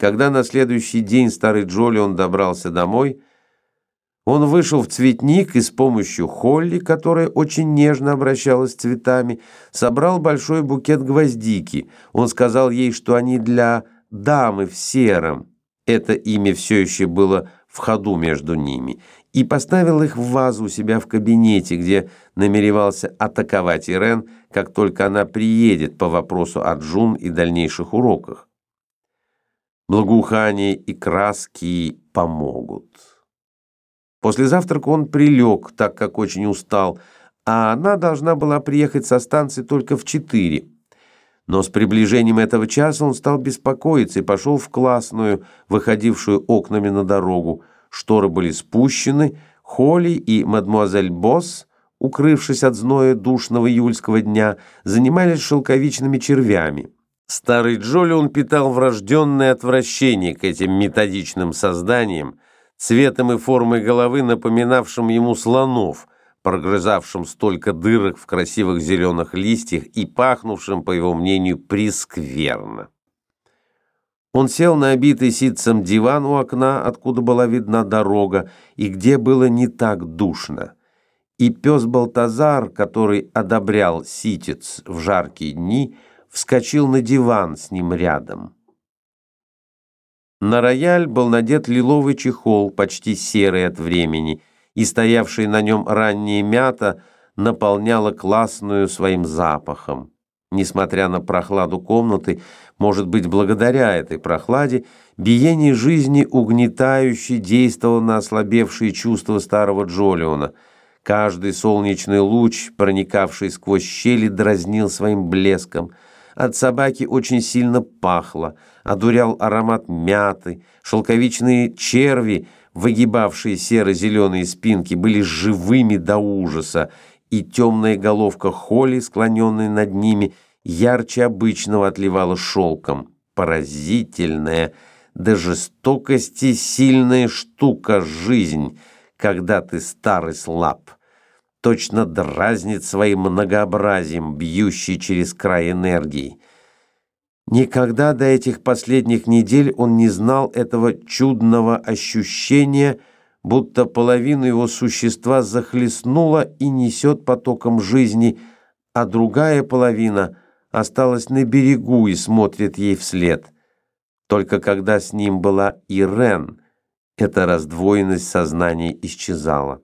Когда на следующий день старый Джолион добрался домой, он вышел в цветник и с помощью Холли, которая очень нежно обращалась с цветами, собрал большой букет гвоздики. Он сказал ей, что они для дамы в сером. Это имя все еще было в ходу между ними. И поставил их в вазу у себя в кабинете, где намеревался атаковать Ирен, как только она приедет по вопросу о Джун и дальнейших уроках благоухание и краски помогут. После завтрака он прилег, так как очень устал, а она должна была приехать со станции только в четыре. Но с приближением этого часа он стал беспокоиться и пошел в классную, выходившую окнами на дорогу. Шторы были спущены, Холли и мадмуазель Босс, укрывшись от зноя душного июльского дня, занимались шелковичными червями. Старый Джолион питал врожденное отвращение к этим методичным созданиям, цветом и формой головы напоминавшим ему слонов, прогрызавшим столько дырок в красивых зеленых листьях и пахнувшим, по его мнению, прескверно. Он сел на обитый ситцем диван у окна, откуда была видна дорога, и где было не так душно. И пес Балтазар, который одобрял ситец в жаркие дни, — вскочил на диван с ним рядом. На рояль был надет лиловый чехол, почти серый от времени, и стоявшая на нем ранняя мята наполняла классную своим запахом. Несмотря на прохладу комнаты, может быть, благодаря этой прохладе, биение жизни угнетающе действовало на ослабевшие чувства старого Джолиона. Каждый солнечный луч, проникавший сквозь щели, дразнил своим блеском – от собаки очень сильно пахло, одурял аромат мяты, шелковичные черви, выгибавшие серо-зеленые спинки, были живыми до ужаса, и темная головка Холли, склоненная над ними, ярче обычного отливала шелком. Поразительная, до жестокости сильная штука жизнь, когда ты старый слаб точно дразнит своим многообразием, бьющий через край энергии. Никогда до этих последних недель он не знал этого чудного ощущения, будто половину его существа захлестнула и несет потоком жизни, а другая половина осталась на берегу и смотрит ей вслед. Только когда с ним была Ирен, эта раздвоенность сознания исчезала.